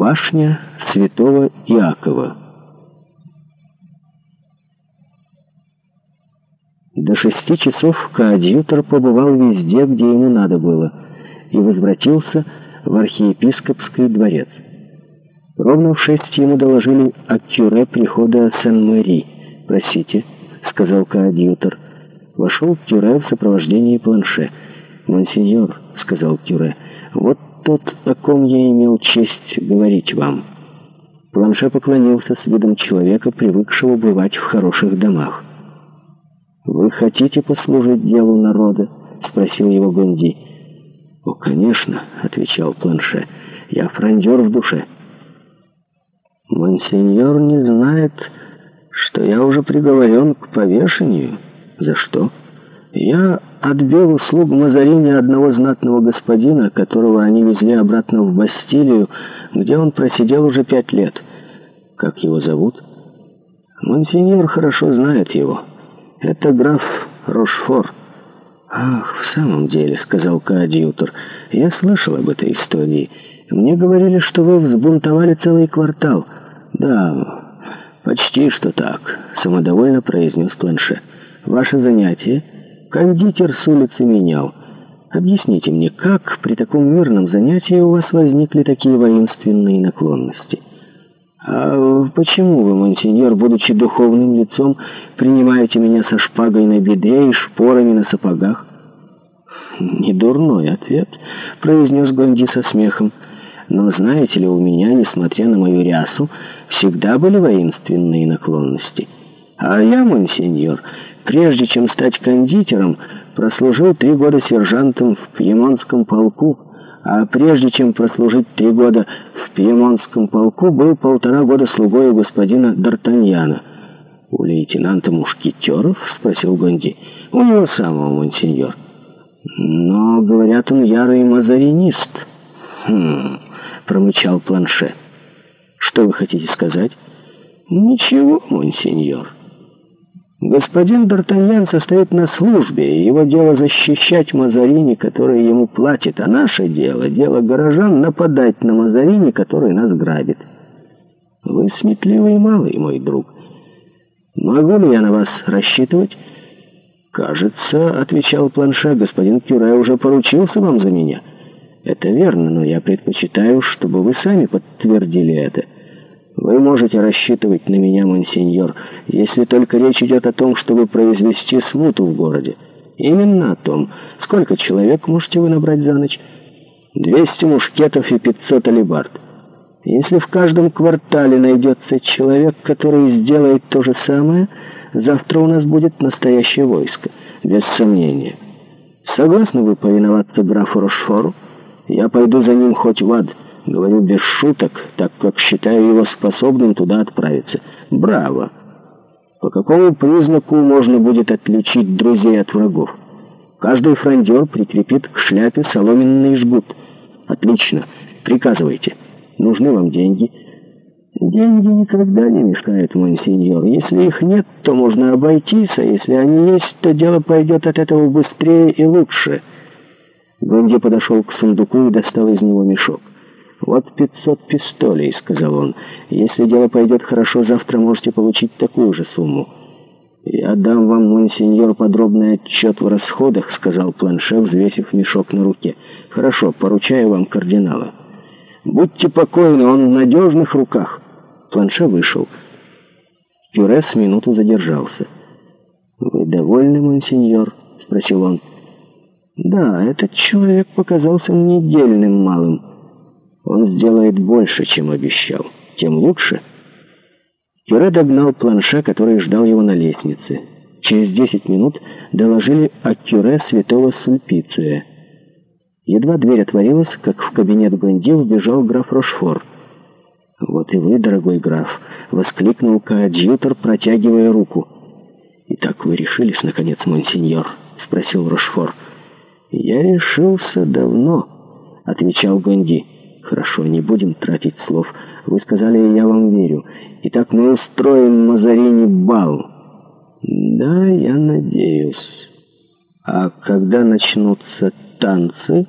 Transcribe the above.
Башня святого Иакова. До шести часов коадьютор побывал везде, где ему надо было, и возвратился в архиепископский дворец. Ровно в шесть ему доложили о кюре прихода Сен-Мэри. «Просите», — сказал коадьютор. Вошел кюре в сопровождении планше. «Монсеньор», — сказал кюре, — «вот тот, о ком я имел честь говорить вам». Планше поклонился с видом человека, привыкшего бывать в хороших домах. «Вы хотите послужить делу народа?» — спросил его Гонди. «О, конечно», — отвечал Планше, — «я фрондер в душе». «Монсеньор не знает, что я уже приговорен к повешению. За что?» Я отбил услугу Мазарини одного знатного господина, которого они везли обратно в Бастилию, где он просидел уже пять лет. Как его зовут? Монсеньор хорошо знает его. Это граф Рошфор. «Ах, в самом деле», — сказал коадьютор, — «я слышал об этой истории. Мне говорили, что вы взбунтовали целый квартал». «Да, почти что так», — самодовольно произнес планшет. «Ваше занятие?» Кондитер с улицы менял. Объясните мне, как при таком мирном занятии у вас возникли такие воинственные наклонности? А почему вы, монсеньор, будучи духовным лицом, принимаете меня со шпагой на беде и шпорами на сапогах? «Недурной ответ», — произнес Гонди со смехом. «Но знаете ли, у меня, несмотря на мою рясу, всегда были воинственные наклонности. А я, монсеньор, Прежде чем стать кондитером, прослужил три года сержантом в Пьемонском полку, а прежде чем прослужить три года в Пьемонском полку, был полтора года слугой у господина Д'Артаньяна. «У лейтенанта Мушкетеров?» — спросил Гонди. «У него самого, монсеньор». «Но, говорят, он ярый мазаринист». «Хм...» — промычал планше. «Что вы хотите сказать?» «Ничего, монсеньор». Господин Д'Артаньян состоит на службе, его дело защищать Мазарини, который ему платит, а наше дело, дело горожан, нападать на Мазарини, который нас грабит. Вы сметливый малый, мой друг. Могу ли я на вас рассчитывать? Кажется, — отвечал планша, — господин Кюре уже поручился вам за меня. Это верно, но я предпочитаю, чтобы вы сами подтвердили это. — вы можете рассчитывать на меня, монсеньор, если только речь идет о том, чтобы произвести смуту в городе. Именно о том. Сколько человек можете вы набрать за ночь? 200 мушкетов и 500 алибард. Если в каждом квартале найдется человек, который сделает то же самое, завтра у нас будет настоящее войско, без сомнения. Согласны вы повиноваться графу Рошфору? Я пойду за ним хоть в ад». Говорю без шуток, так как считаю его способным туда отправиться. Браво! По какому признаку можно будет отличить друзей от врагов? Каждый фрондер прикрепит к шляпе соломенный жгут. Отлично. Приказывайте. Нужны вам деньги. Деньги никогда не мешают, монсеньор. Если их нет, то можно обойтись, а если они есть, то дело пойдет от этого быстрее и лучше. Гонди подошел к сундуку и достал из него мешок. «Вот пятьсот пистолей», — сказал он. «Если дело пойдет хорошо, завтра можете получить такую же сумму». «Я дам вам, монсеньор, подробный отчет в расходах», — сказал планше, взвесив мешок на руке. «Хорошо, поручаю вам кардинала». «Будьте покойны, он в надежных руках». Планше вышел. Кюре с минуту задержался. «Вы довольны, монсеньор?» — спросил он. «Да, этот человек показался мне дельным малым». Он сделает больше, чем обещал. Тем лучше. Кюре догнал планше, который ждал его на лестнице. Через 10 минут доложили о Кюре святого Сульпиция. Едва дверь отворилась, как в кабинет Гонди вбежал граф Рошфор. «Вот и вы, дорогой граф!» — воскликнул коадьютор, протягивая руку. «Итак вы решились, наконец, монсеньор?» — спросил Рошфор. «Я решился давно», — отвечал Гонди. «Бенди». «Хорошо, не будем тратить слов. Вы сказали, я вам верю. Итак, мы устроим Мазарини бал». «Да, я надеюсь. А когда начнутся танцы?»